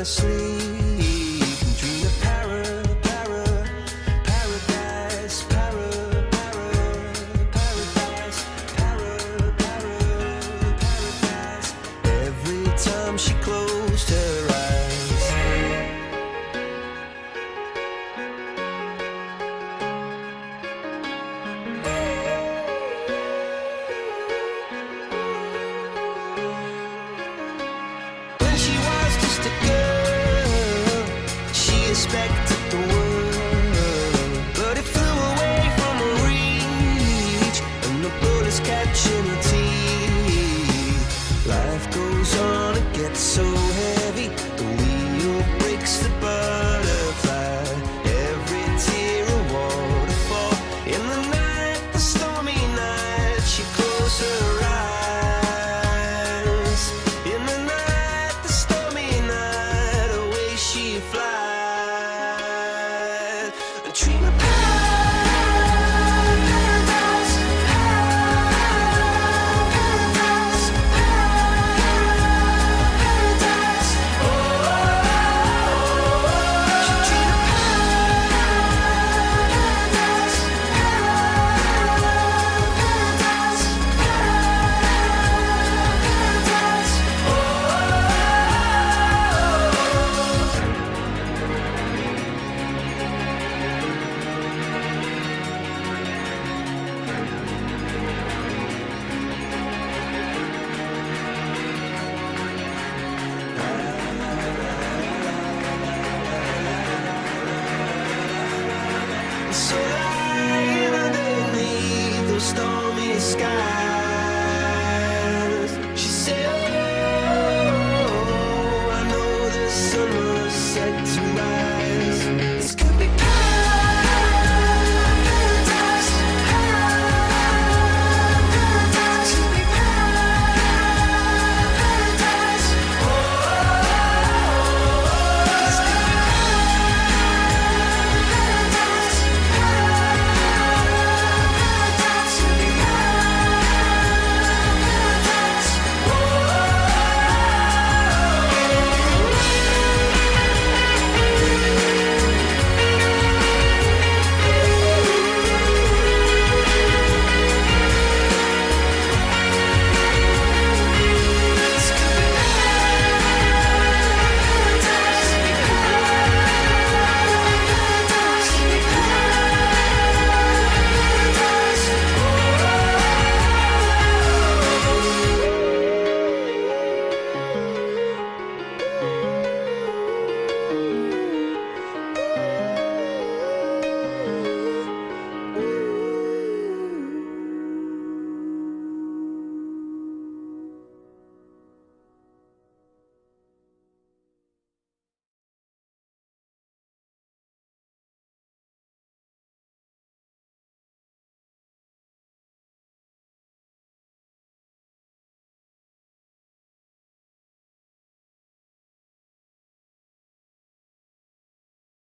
asleep. respected the world, but it flew away from her reach, and the bullets catching her teeth. Life goes on, it gets so heavy, the wheel breaks the Dream. me